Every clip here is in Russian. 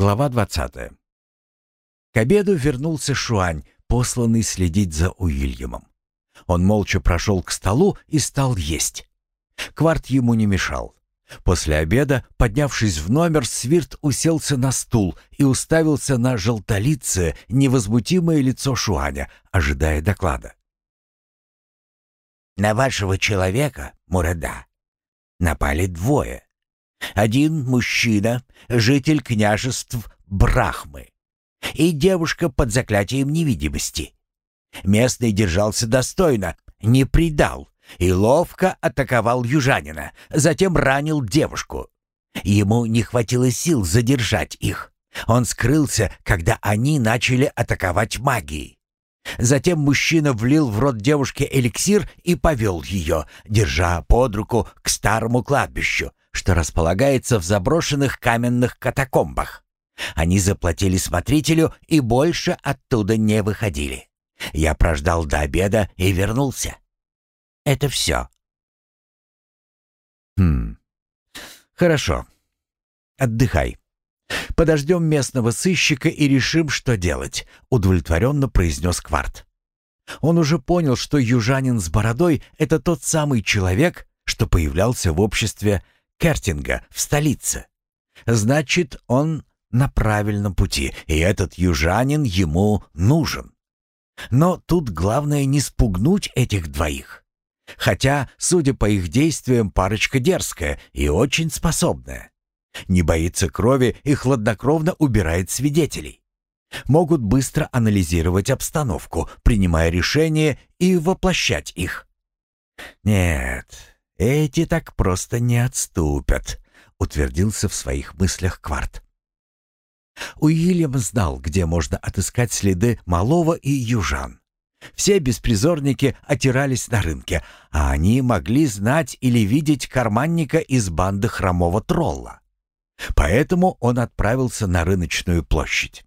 Глава 20. К обеду вернулся Шуань, посланный следить за Уильямом. Он молча прошел к столу и стал есть. Кварт ему не мешал. После обеда, поднявшись в номер, Свирт уселся на стул и уставился на желтолицее, невозмутимое лицо Шуаня, ожидая доклада. «На вашего человека, Мурада, напали двое. Один мужчина, житель княжеств Брахмы, и девушка под заклятием невидимости. Местный держался достойно, не предал и ловко атаковал южанина, затем ранил девушку. Ему не хватило сил задержать их. Он скрылся, когда они начали атаковать магией. Затем мужчина влил в рот девушке эликсир и повел ее, держа под руку к старому кладбищу, что располагается в заброшенных каменных катакомбах. Они заплатили смотрителю и больше оттуда не выходили. Я прождал до обеда и вернулся. Это все. Хм. Хорошо. Отдыхай. Подождем местного сыщика и решим, что делать, удовлетворенно произнес Кварт. Он уже понял, что южанин с бородой — это тот самый человек, что появлялся в обществе Кертинга в столице. Значит, он на правильном пути, и этот южанин ему нужен. Но тут главное не спугнуть этих двоих. Хотя, судя по их действиям, парочка дерзкая и очень способная. Не боится крови и хладнокровно убирает свидетелей. Могут быстро анализировать обстановку, принимая решения и воплощать их. Нет, эти так просто не отступят, утвердился в своих мыслях Кварт. Уильям знал, где можно отыскать следы малого и южан. Все беспризорники отирались на рынке, а они могли знать или видеть карманника из банды хромого тролла. Поэтому он отправился на рыночную площадь.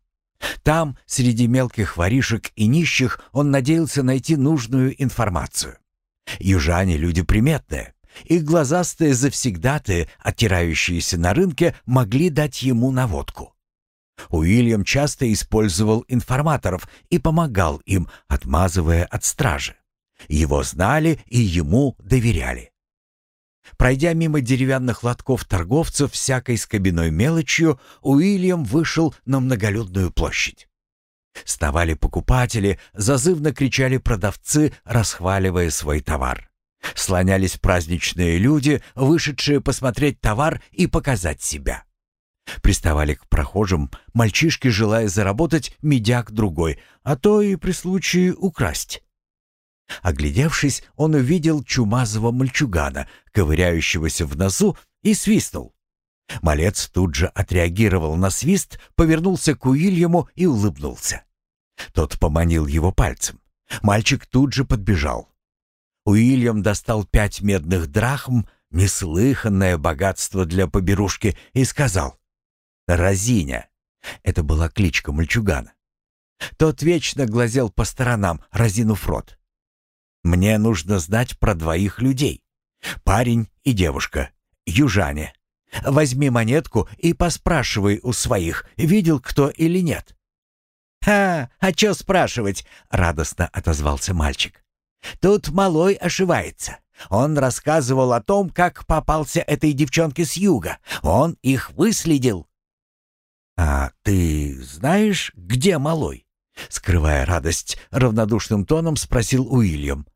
Там, среди мелких воришек и нищих, он надеялся найти нужную информацию. Южане — люди приметные. Их глазастые завсегдатые, оттирающиеся на рынке, могли дать ему наводку. Уильям часто использовал информаторов и помогал им, отмазывая от стражи. Его знали и ему доверяли. Пройдя мимо деревянных лотков торговцев всякой скобяной мелочью, Уильям вышел на многолюдную площадь. Ставали покупатели, зазывно кричали продавцы, расхваливая свой товар. Слонялись праздничные люди, вышедшие посмотреть товар и показать себя. Приставали к прохожим мальчишки, желая заработать медяк другой, а то и при случае украсть. Оглядевшись, он увидел чумазого мальчугана, ковыряющегося в носу, и свистнул. Малец тут же отреагировал на свист, повернулся к Уильяму и улыбнулся. Тот поманил его пальцем. Мальчик тут же подбежал. Уильям достал пять медных драхм, неслыханное богатство для поберушки, и сказал «Разиня». Это была кличка мальчугана. Тот вечно глазел по сторонам, разинув рот. «Мне нужно знать про двоих людей. Парень и девушка, южане. Возьми монетку и поспрашивай у своих, видел кто или нет». «Ха, а чё спрашивать?» — радостно отозвался мальчик. «Тут малой ошивается. Он рассказывал о том, как попался этой девчонке с юга. Он их выследил». «А ты знаешь, где малой?» Скрывая радость, равнодушным тоном спросил Уильям.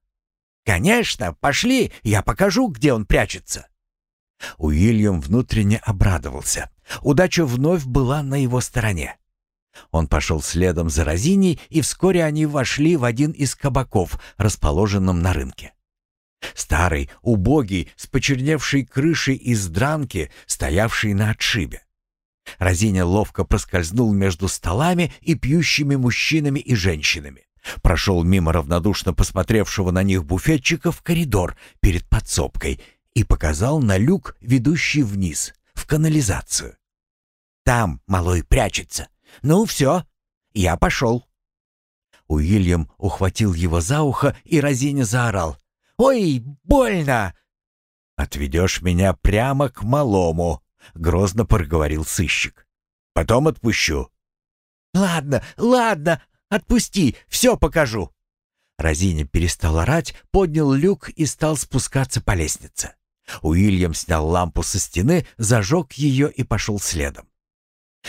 «Конечно, пошли, я покажу, где он прячется». Уильям внутренне обрадовался. Удача вновь была на его стороне. Он пошел следом за Розиней, и вскоре они вошли в один из кабаков, расположенном на рынке. Старый, убогий, с почерневшей крышей из дранки, стоявший на отшибе. Розиня ловко проскользнул между столами и пьющими мужчинами и женщинами. Прошел мимо равнодушно посмотревшего на них буфетчика в коридор перед подсобкой и показал на люк, ведущий вниз, в канализацию. «Там малой прячется. Ну все, я пошел». Уильям ухватил его за ухо, и Розиня заорал. «Ой, больно!» «Отведешь меня прямо к малому», — грозно проговорил сыщик. Потом отпущу». «Ладно, ладно, отпусти, все покажу». Розиня перестал орать, поднял люк и стал спускаться по лестнице. Уильям снял лампу со стены, зажег ее и пошел следом.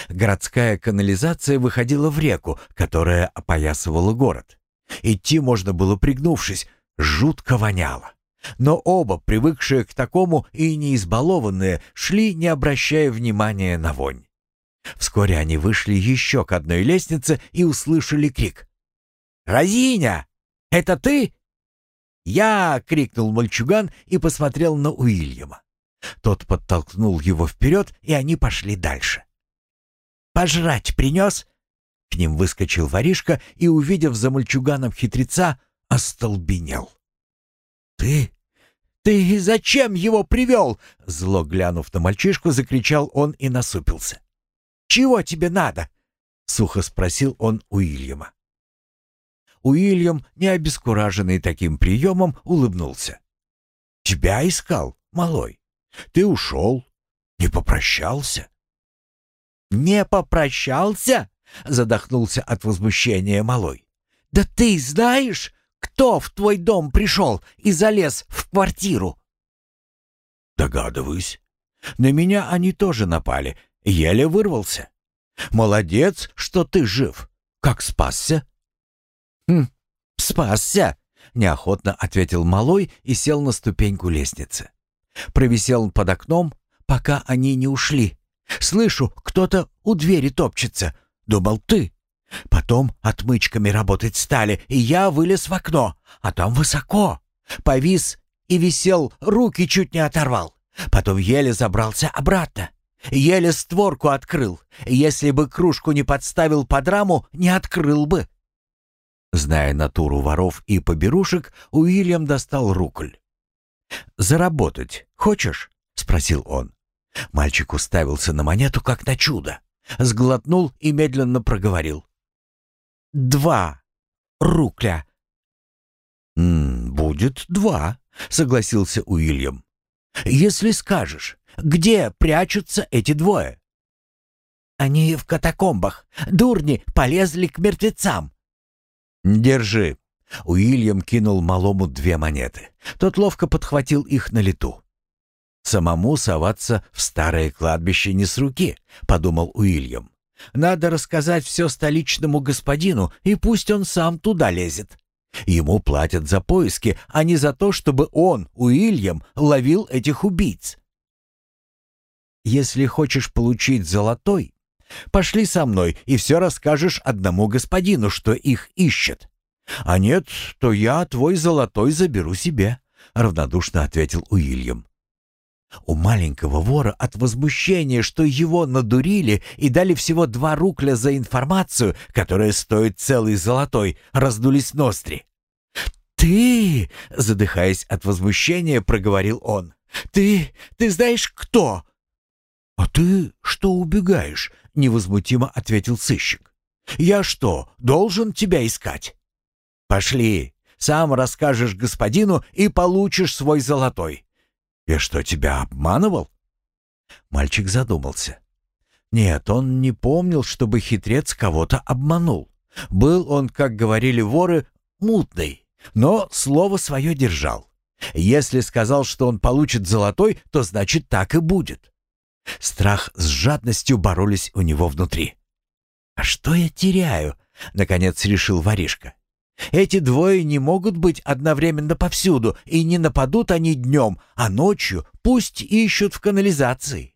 Городская канализация выходила в реку, которая опоясывала город. Идти можно было пригнувшись, жутко воняло. Но оба, привыкшие к такому и не избалованные, шли, не обращая внимания на вонь. Вскоре они вышли еще к одной лестнице и услышали крик. «Разиня! Это ты?» «Я!» — крикнул мальчуган и посмотрел на Уильяма. Тот подтолкнул его вперед, и они пошли дальше. «Пожрать принес?» К ним выскочил воришка и, увидев за мальчуганом хитреца, остолбенел. «Ты? Ты зачем его привел?» Зло глянув на мальчишку, закричал он и насупился. «Чего тебе надо?» — сухо спросил он Уильяма. Уильям, не обескураженный таким приемом, улыбнулся. «Тебя искал, малой. Ты ушел, не попрощался». «Не попрощался?» — задохнулся от возмущения малой. «Да ты знаешь, кто в твой дом пришел и залез в квартиру?» «Догадываюсь. На меня они тоже напали. Еле вырвался. Молодец, что ты жив. Как спасся?» «Хм, спасся!» — неохотно ответил малой и сел на ступеньку лестницы. Провисел под окном, пока они не ушли. Слышу, кто-то у двери топчется. Думал, ты. Потом отмычками работать стали, и я вылез в окно, а там высоко. Повис и висел, руки чуть не оторвал. Потом еле забрался обратно. Еле створку открыл. Если бы кружку не подставил под раму, не открыл бы. Зная натуру воров и поберушек, Уильям достал рукль. «Заработать хочешь?» — спросил он. Мальчик уставился на монету, как на чудо. Сглотнул и медленно проговорил. «Два рукля». «М -м, «Будет два», — согласился Уильям. «Если скажешь, где прячутся эти двое?» «Они в катакомбах. Дурни полезли к мертвецам». «Держи». Уильям кинул малому две монеты. Тот ловко подхватил их на лету. «Самому соваться в старое кладбище не с руки», — подумал Уильям. «Надо рассказать все столичному господину, и пусть он сам туда лезет. Ему платят за поиски, а не за то, чтобы он, Уильям, ловил этих убийц». «Если хочешь получить золотой, пошли со мной и все расскажешь одному господину, что их ищет. А нет, то я твой золотой заберу себе», — равнодушно ответил Уильям. У маленького вора от возмущения, что его надурили и дали всего два рукля за информацию, которая стоит целый золотой, раздулись ноздри. «Ты!» — задыхаясь от возмущения, проговорил он. «Ты... ты знаешь, кто?» «А ты что убегаешь?» — невозмутимо ответил сыщик. «Я что, должен тебя искать?» «Пошли, сам расскажешь господину и получишь свой золотой. «Я что, тебя обманывал?» Мальчик задумался. Нет, он не помнил, чтобы хитрец кого-то обманул. Был он, как говорили воры, мутный, но слово свое держал. Если сказал, что он получит золотой, то значит так и будет. Страх с жадностью боролись у него внутри. «А что я теряю?» — наконец решил воришка. Эти двое не могут быть одновременно повсюду, и не нападут они днем, а ночью пусть ищут в канализации.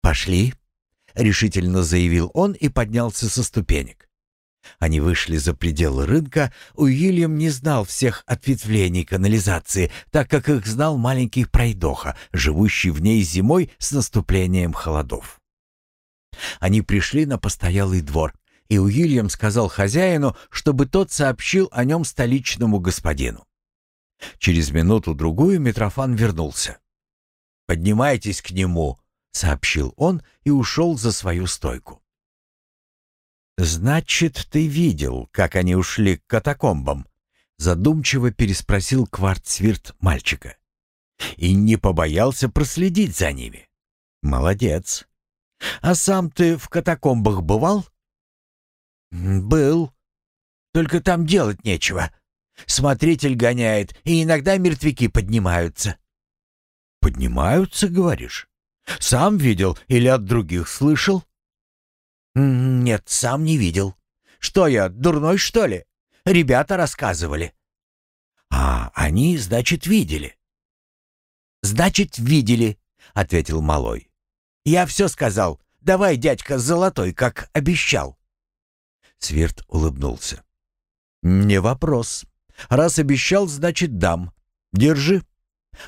«Пошли», — решительно заявил он и поднялся со ступенек. Они вышли за пределы рынка, Уильям не знал всех ответвлений канализации, так как их знал маленький пройдоха, живущий в ней зимой с наступлением холодов. Они пришли на постоялый двор, и Уильям сказал хозяину, чтобы тот сообщил о нем столичному господину. Через минуту-другую Митрофан вернулся. «Поднимайтесь к нему», — сообщил он и ушел за свою стойку. «Значит, ты видел, как они ушли к катакомбам?» — задумчиво переспросил квартсвирт мальчика. «И не побоялся проследить за ними. Молодец. А сам ты в катакомбах бывал? Был. Только там делать нечего. Смотритель гоняет, и иногда мертвяки поднимаются. Поднимаются, говоришь? Сам видел или от других слышал? Нет, сам не видел. Что я, дурной, что ли? Ребята рассказывали. А, они, значит, видели. Значит, видели, ответил малой. Я все сказал. Давай, дядька, золотой, как обещал. Свирт улыбнулся. «Не вопрос. Раз обещал, значит, дам. Держи».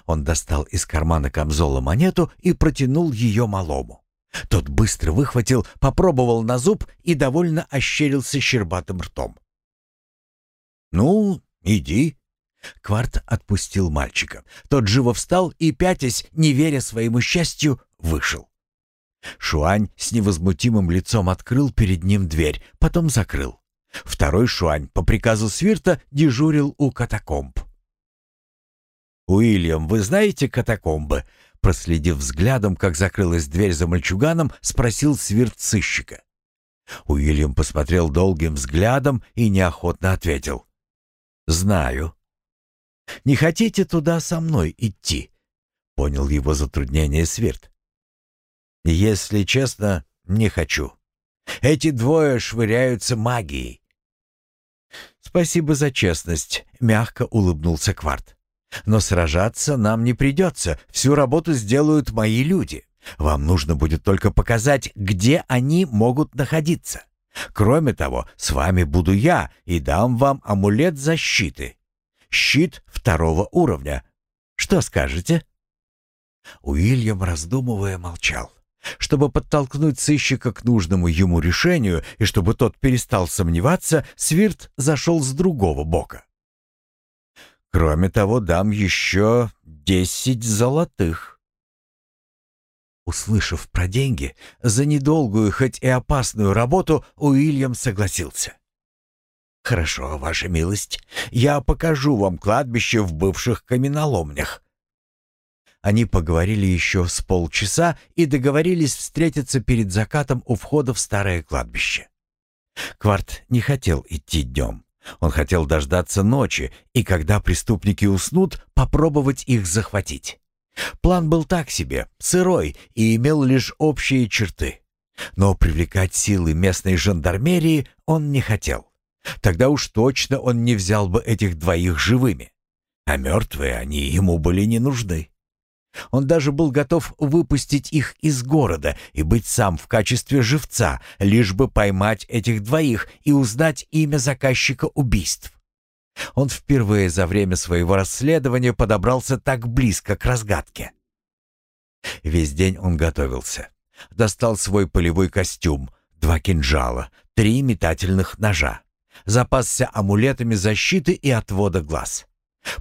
Он достал из кармана камзола монету и протянул ее малому. Тот быстро выхватил, попробовал на зуб и довольно ощерился щербатым ртом. «Ну, иди». Кварт отпустил мальчика. Тот живо встал и, пятясь, не веря своему счастью, вышел. Шуань с невозмутимым лицом открыл перед ним дверь, потом закрыл. Второй Шуань по приказу Свирта дежурил у катакомб. «Уильям, вы знаете катакомбы?» Проследив взглядом, как закрылась дверь за мальчуганом, спросил Свирт сыщика. Уильям посмотрел долгим взглядом и неохотно ответил. «Знаю». «Не хотите туда со мной идти?» — понял его затруднение Свирт. «Если честно, не хочу. Эти двое швыряются магией. «Спасибо за честность», — мягко улыбнулся Кварт. «Но сражаться нам не придется. Всю работу сделают мои люди. Вам нужно будет только показать, где они могут находиться. Кроме того, с вами буду я и дам вам амулет защиты. Щит второго уровня. Что скажете?» Уильям, раздумывая, молчал. Чтобы подтолкнуть сыщика к нужному ему решению и чтобы тот перестал сомневаться, Свирт зашел с другого бока. «Кроме того, дам еще десять золотых». Услышав про деньги, за недолгую, хоть и опасную работу, Уильям согласился. «Хорошо, ваша милость, я покажу вам кладбище в бывших каменоломнях. Они поговорили еще с полчаса и договорились встретиться перед закатом у входа в старое кладбище. Кварт не хотел идти днем. Он хотел дождаться ночи и, когда преступники уснут, попробовать их захватить. План был так себе, сырой и имел лишь общие черты. Но привлекать силы местной жандармерии он не хотел. Тогда уж точно он не взял бы этих двоих живыми. А мертвые они ему были не нужны. Он даже был готов выпустить их из города и быть сам в качестве живца, лишь бы поймать этих двоих и узнать имя заказчика убийств. Он впервые за время своего расследования подобрался так близко к разгадке. Весь день он готовился. Достал свой полевой костюм, два кинжала, три метательных ножа. Запасся амулетами защиты и отвода глаз.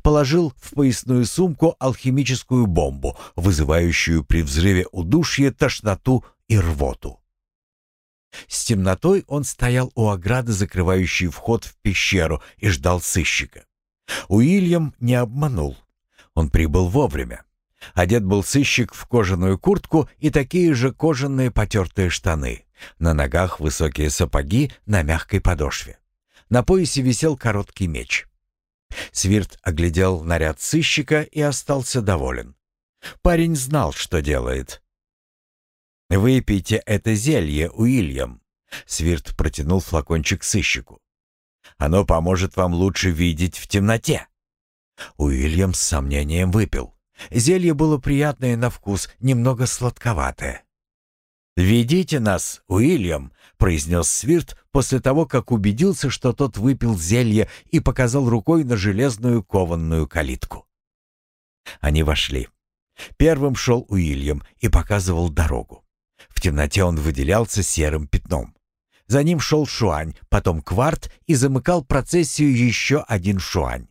Положил в поясную сумку алхимическую бомбу, вызывающую при взрыве удушье, тошноту и рвоту. С темнотой он стоял у ограды, закрывающей вход в пещеру, и ждал сыщика. Уильям не обманул. Он прибыл вовремя. Одет был сыщик в кожаную куртку и такие же кожаные потертые штаны. На ногах высокие сапоги на мягкой подошве. На поясе висел короткий меч. Свирт оглядел наряд сыщика и остался доволен. Парень знал, что делает. «Выпейте это зелье, Уильям», — Свирт протянул флакончик сыщику. «Оно поможет вам лучше видеть в темноте». Уильям с сомнением выпил. Зелье было приятное на вкус, немного сладковатое. «Ведите нас, Уильям», — произнес Свирт после того, как убедился, что тот выпил зелье и показал рукой на железную кованную калитку. Они вошли. Первым шел Уильям и показывал дорогу. В темноте он выделялся серым пятном. За ним шел Шуань, потом Кварт и замыкал процессию еще один Шуань.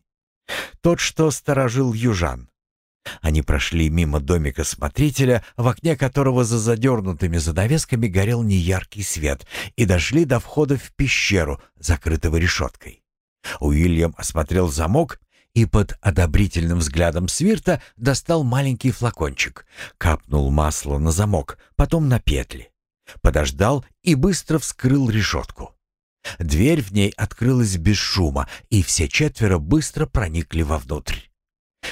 Тот, что сторожил южан. Они прошли мимо домика смотрителя, в окне которого за задернутыми занавесками горел неяркий свет, и дошли до входа в пещеру, закрытого решеткой. Уильям осмотрел замок и под одобрительным взглядом свирта достал маленький флакончик, капнул масло на замок, потом на петли. Подождал и быстро вскрыл решетку. Дверь в ней открылась без шума, и все четверо быстро проникли вовнутрь.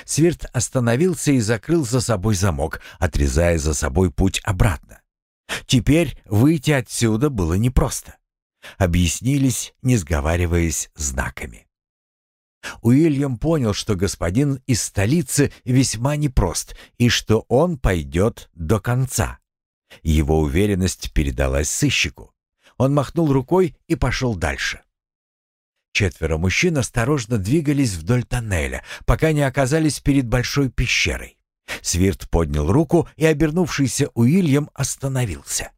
Свирт остановился и закрыл за собой замок, отрезая за собой путь обратно. Теперь выйти отсюда было непросто. Объяснились, не сговариваясь знаками. Уильям понял, что господин из столицы весьма непрост и что он пойдет до конца. Его уверенность передалась сыщику. Он махнул рукой и пошел дальше. Четверо мужчин осторожно двигались вдоль тоннеля, пока не оказались перед большой пещерой. Свирт поднял руку, и обернувшийся Уильям остановился.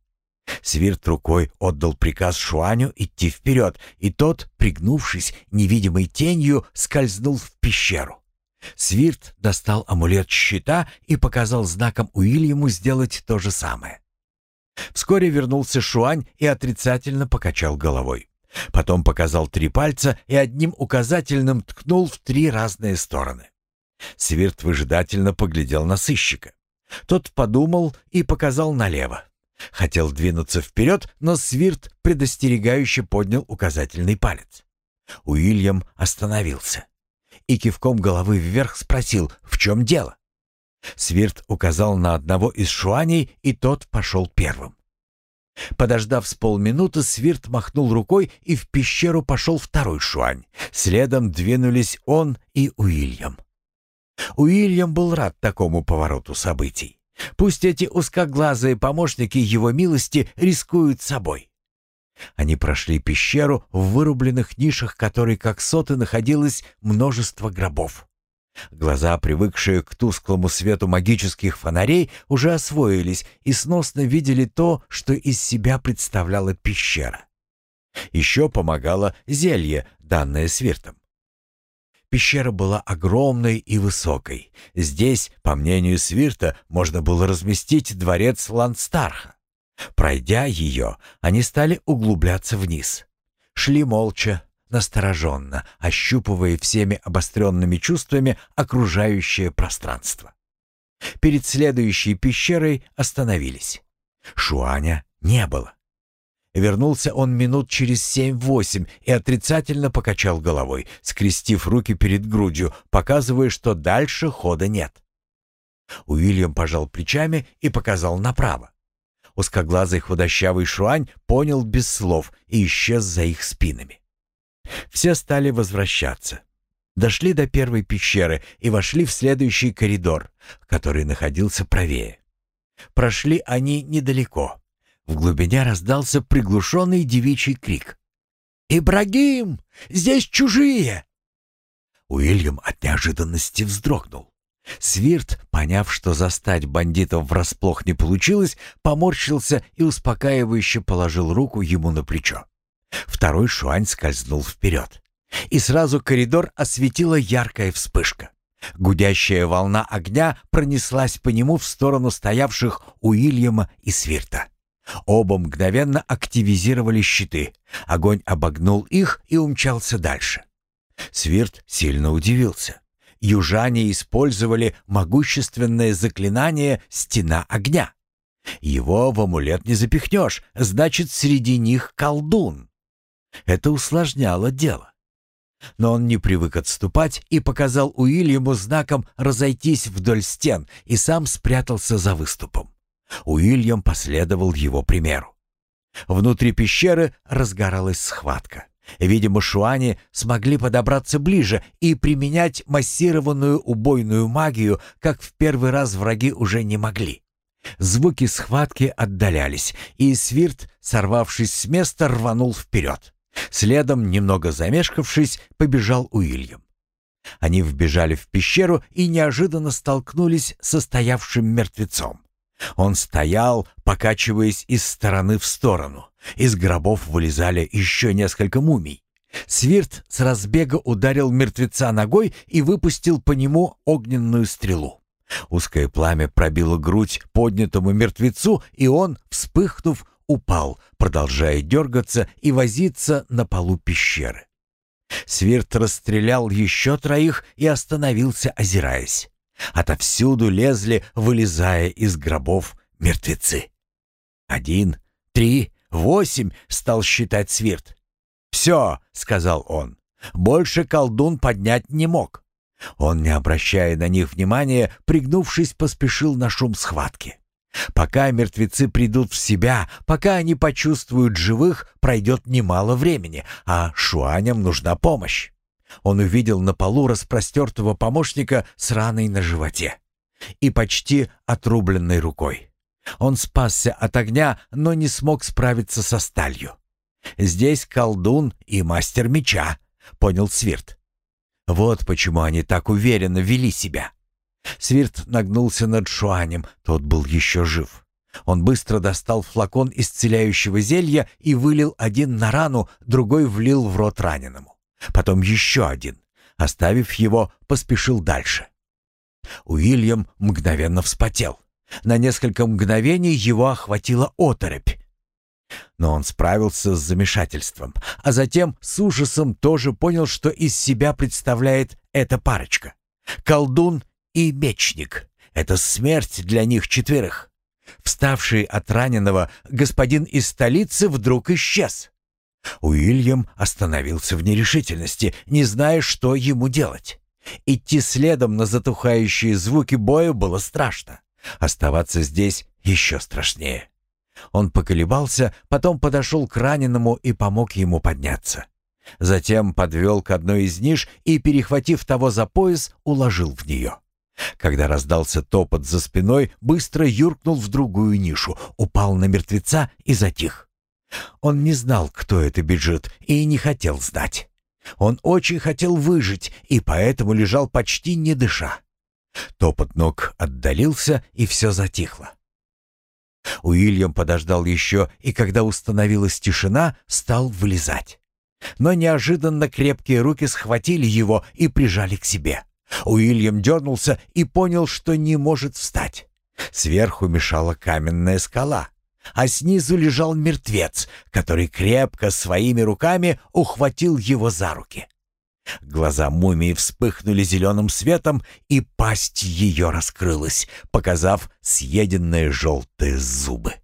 Свирт рукой отдал приказ Шуаню идти вперед, и тот, пригнувшись невидимой тенью, скользнул в пещеру. Свирт достал амулет щита и показал знаком Уильяму сделать то же самое. Вскоре вернулся Шуань и отрицательно покачал головой. Потом показал три пальца и одним указательным ткнул в три разные стороны. Свирт выжидательно поглядел на сыщика. Тот подумал и показал налево. Хотел двинуться вперед, но Свирт предостерегающе поднял указательный палец. Уильям остановился и кивком головы вверх спросил, в чем дело. Свирт указал на одного из шуаней, и тот пошел первым. Подождав с полминуты, Свирт махнул рукой, и в пещеру пошел второй шуань. Следом двинулись он и Уильям. Уильям был рад такому повороту событий. Пусть эти узкоглазые помощники его милости рискуют собой. Они прошли пещеру, в вырубленных нишах которой, как соты, находилось множество гробов. Глаза, привыкшие к тусклому свету магических фонарей, уже освоились и сносно видели то, что из себя представляла пещера. Еще помогало зелье, данное свиртом. Пещера была огромной и высокой. Здесь, по мнению Свирта, можно было разместить дворец Ландстарха. Пройдя ее, они стали углубляться вниз. Шли молча, настороженно, ощупывая всеми обостренными чувствами окружающее пространство. Перед следующей пещерой остановились. Шуаня не было. Вернулся он минут через семь-восемь и отрицательно покачал головой, скрестив руки перед грудью, показывая, что дальше хода нет. Уильям пожал плечами и показал направо. Узкоглазый худощавый Шуань понял без слов и исчез за их спинами. Все стали возвращаться. Дошли до первой пещеры и вошли в следующий коридор, который находился правее. Прошли они недалеко. В глубине раздался приглушенный девичий крик. «Ибрагим! Здесь чужие!» Уильям от неожиданности вздрогнул. Свирт, поняв, что застать бандитов врасплох не получилось, поморщился и успокаивающе положил руку ему на плечо. Второй шуань скользнул вперед. И сразу коридор осветила яркая вспышка. Гудящая волна огня пронеслась по нему в сторону стоявших Уильяма и Свирта. Оба мгновенно активизировали щиты. Огонь обогнул их и умчался дальше. Свирт сильно удивился. Южане использовали могущественное заклинание «Стена огня». Его в амулет не запихнешь, значит, среди них колдун. Это усложняло дело. Но он не привык отступать и показал Уильяму знаком разойтись вдоль стен и сам спрятался за выступом. Уильям последовал его примеру. Внутри пещеры разгоралась схватка. Видимо, шуани смогли подобраться ближе и применять массированную убойную магию, как в первый раз враги уже не могли. Звуки схватки отдалялись, и Свирт, сорвавшись с места, рванул вперед. Следом, немного замешкавшись, побежал Уильям. Они вбежали в пещеру и неожиданно столкнулись со стоявшим мертвецом. Он стоял, покачиваясь из стороны в сторону. Из гробов вылезали еще несколько мумий. Свирт с разбега ударил мертвеца ногой и выпустил по нему огненную стрелу. Узкое пламя пробило грудь поднятому мертвецу, и он, вспыхнув, упал, продолжая дергаться и возиться на полу пещеры. Свирт расстрелял еще троих и остановился, озираясь. Отовсюду лезли, вылезая из гробов, мертвецы. Один, три, восемь!» — стал считать Свирт. «Все!» — сказал он. «Больше колдун поднять не мог». Он, не обращая на них внимания, пригнувшись, поспешил на шум схватки. Пока мертвецы придут в себя, пока они почувствуют живых, пройдет немало времени, а шуаням нужна помощь. Он увидел на полу распростертого помощника с раной на животе и почти отрубленной рукой. Он спасся от огня, но не смог справиться со сталью. «Здесь колдун и мастер меча», — понял Свирт. Вот почему они так уверенно вели себя. Свирт нагнулся над Шуанем, тот был еще жив. Он быстро достал флакон исцеляющего зелья и вылил один на рану, другой влил в рот раненому. Потом еще один. Оставив его, поспешил дальше. Уильям мгновенно вспотел. На несколько мгновений его охватила оторопь. Но он справился с замешательством, а затем с ужасом тоже понял, что из себя представляет эта парочка. Колдун и мечник. Это смерть для них четверых. Вставший от раненого господин из столицы вдруг исчез. Уильям остановился в нерешительности, не зная, что ему делать. Идти следом на затухающие звуки боя было страшно. Оставаться здесь еще страшнее. Он поколебался, потом подошел к раненому и помог ему подняться. Затем подвел к одной из ниш и, перехватив того за пояс, уложил в нее. Когда раздался топот за спиной, быстро юркнул в другую нишу, упал на мертвеца и затих. Он не знал, кто это бежит, и не хотел знать. Он очень хотел выжить, и поэтому лежал почти не дыша. Топот ног отдалился, и все затихло. Уильям подождал еще, и когда установилась тишина, стал вылезать. Но неожиданно крепкие руки схватили его и прижали к себе. Уильям дернулся и понял, что не может встать. Сверху мешала каменная скала, а снизу лежал мертвец, который крепко своими руками ухватил его за руки. Глаза мумии вспыхнули зеленым светом, и пасть ее раскрылась, показав съеденные желтые зубы.